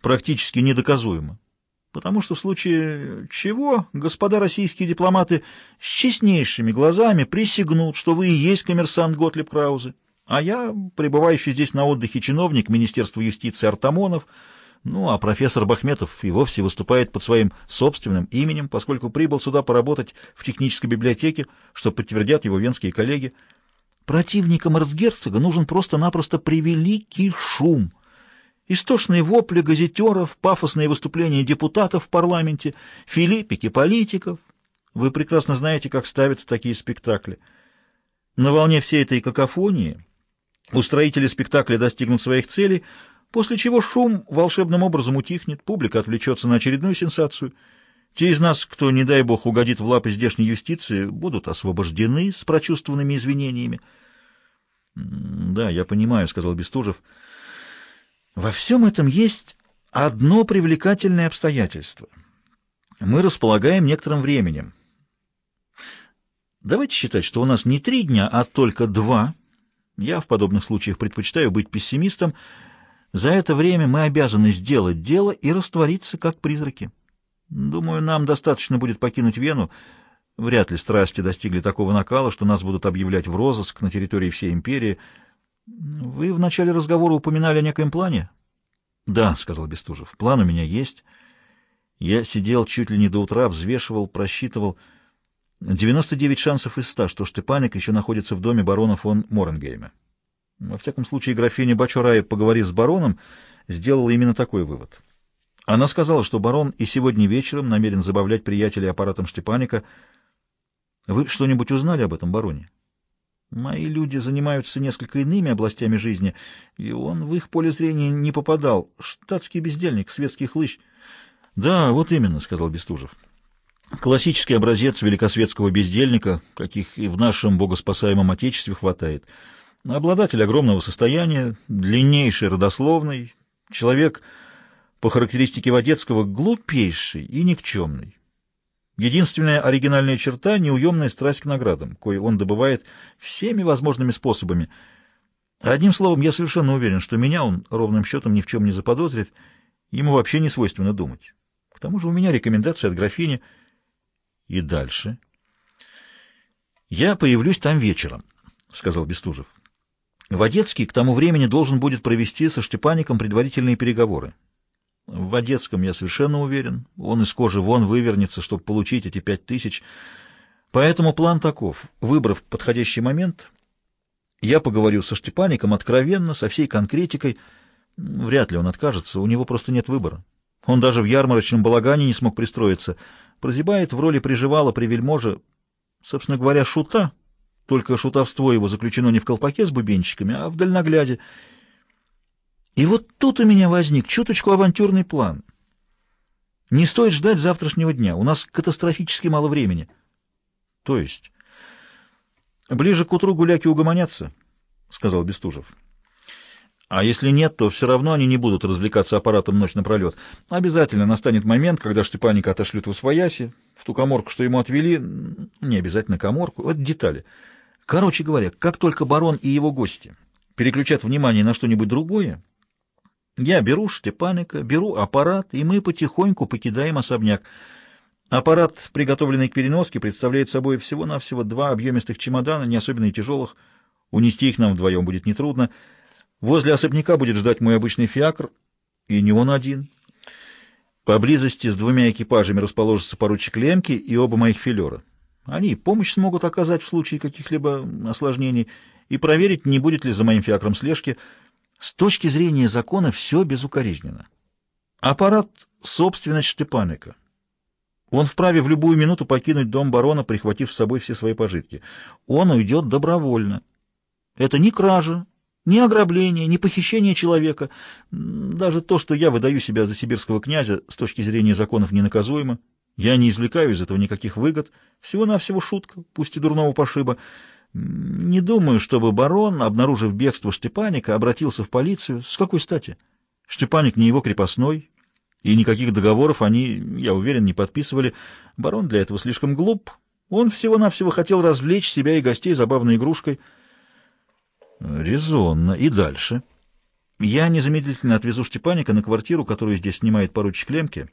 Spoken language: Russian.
практически недоказуемо. Потому что в случае чего господа российские дипломаты с честнейшими глазами присягнут, что вы и есть коммерсант Готлиб Краузе, а я, пребывающий здесь на отдыхе чиновник Министерства юстиции Артамонов, ну, а профессор Бахметов и вовсе выступает под своим собственным именем, поскольку прибыл сюда поработать в технической библиотеке, что подтвердят его венские коллеги. Противникам эрцгерцога нужен просто-напросто превеликий шум — Истошные вопли газетеров, пафосные выступления депутатов в парламенте, филиппики политиков. Вы прекрасно знаете, как ставятся такие спектакли. На волне всей этой какофонии устроители спектакля достигнут своих целей, после чего шум волшебным образом утихнет, публика отвлечется на очередную сенсацию. Те из нас, кто, не дай бог, угодит в лапы здешней юстиции, будут освобождены с прочувствованными извинениями. — Да, я понимаю, — сказал Бестужев, — во всем этом есть одно привлекательное обстоятельство. Мы располагаем некоторым временем. Давайте считать, что у нас не три дня, а только два. Я в подобных случаях предпочитаю быть пессимистом. За это время мы обязаны сделать дело и раствориться, как призраки. Думаю, нам достаточно будет покинуть Вену. Вряд ли страсти достигли такого накала, что нас будут объявлять в розыск на территории всей империи — вы в начале разговора упоминали о некоем плане? Да, сказал Бестужев. План у меня есть. Я сидел чуть ли не до утра, взвешивал, просчитывал. 99 шансов из 100, что Штепаник еще находится в доме барона фон Моренгейма. Во всяком случае, графиня Бачурай, поговорив с бароном, сделала именно такой вывод. Она сказала, что барон и сегодня вечером намерен забавлять приятелей аппаратом Штепаника. Вы что-нибудь узнали об этом бароне? Мои люди занимаются несколько иными областями жизни, и он в их поле зрения не попадал. Штатский бездельник, светский хлыщ. — Да, вот именно, — сказал Бестужев. Классический образец великосветского бездельника, каких и в нашем богоспасаемом Отечестве хватает. Обладатель огромного состояния, длиннейший родословный, человек, по характеристике Водецкого, глупейший и никчемный. Единственная оригинальная черта — неуемная страсть к наградам, кое он добывает всеми возможными способами. Одним словом, я совершенно уверен, что меня он ровным счетом ни в чем не заподозрит, ему вообще не свойственно думать. К тому же у меня рекомендация от графини. И дальше. «Я появлюсь там вечером», — сказал Бестужев. «Водецкий к тому времени должен будет провести со Штепаником предварительные переговоры. В Одесском я совершенно уверен. Он из кожи вон вывернется, чтобы получить эти пять тысяч. Поэтому план таков. Выбрав подходящий момент, я поговорю со Штепаником откровенно, со всей конкретикой. Вряд ли он откажется, у него просто нет выбора. Он даже в ярмарочном балагане не смог пристроиться. Прозябает в роли приживала при вельможе, собственно говоря, шута. Только шутовство его заключено не в колпаке с бубенчиками, а в дальногляде — и вот тут у меня возник чуточку авантюрный план. Не стоит ждать завтрашнего дня. У нас катастрофически мало времени. То есть? Ближе к утру гуляки угомонятся, — сказал Бестужев. А если нет, то все равно они не будут развлекаться аппаратом ночь напролет. Обязательно настанет момент, когда Штепаника отошлют в Освояси, в ту коморку, что ему отвели, не обязательно коморку, вот детали. Короче говоря, как только барон и его гости переключат внимание на что-нибудь другое, я беру Штепаника, беру аппарат, и мы потихоньку покидаем особняк. Аппарат, приготовленный к переноске, представляет собой всего-навсего два объемистых чемодана, не особенно и тяжелых. Унести их нам вдвоем будет нетрудно. Возле особняка будет ждать мой обычный фиакр, и не он один. Поблизости с двумя экипажами расположатся поручик Лемки и оба моих филера. Они помощь смогут оказать в случае каких-либо осложнений и проверить, не будет ли за моим фиакром слежки — с точки зрения закона все безукоризненно. Аппарат — собственность Штепаника. Он вправе в любую минуту покинуть дом барона, прихватив с собой все свои пожитки. Он уйдет добровольно. Это не кража, ни ограбление, ни похищение человека. Даже то, что я выдаю себя за сибирского князя, с точки зрения законов ненаказуемо. Я не извлекаю из этого никаких выгод. Всего-навсего шутка, пусть и дурного пошиба. Не думаю, чтобы барон, обнаружив бегство Штепаника, обратился в полицию. С какой стати? Штепаник не его крепостной, и никаких договоров они, я уверен, не подписывали. Барон для этого слишком глуп. Он всего-навсего хотел развлечь себя и гостей забавной игрушкой. Резонно. И дальше. Я незамедлительно отвезу Штепаника на квартиру, которую здесь снимает поручик Лемке.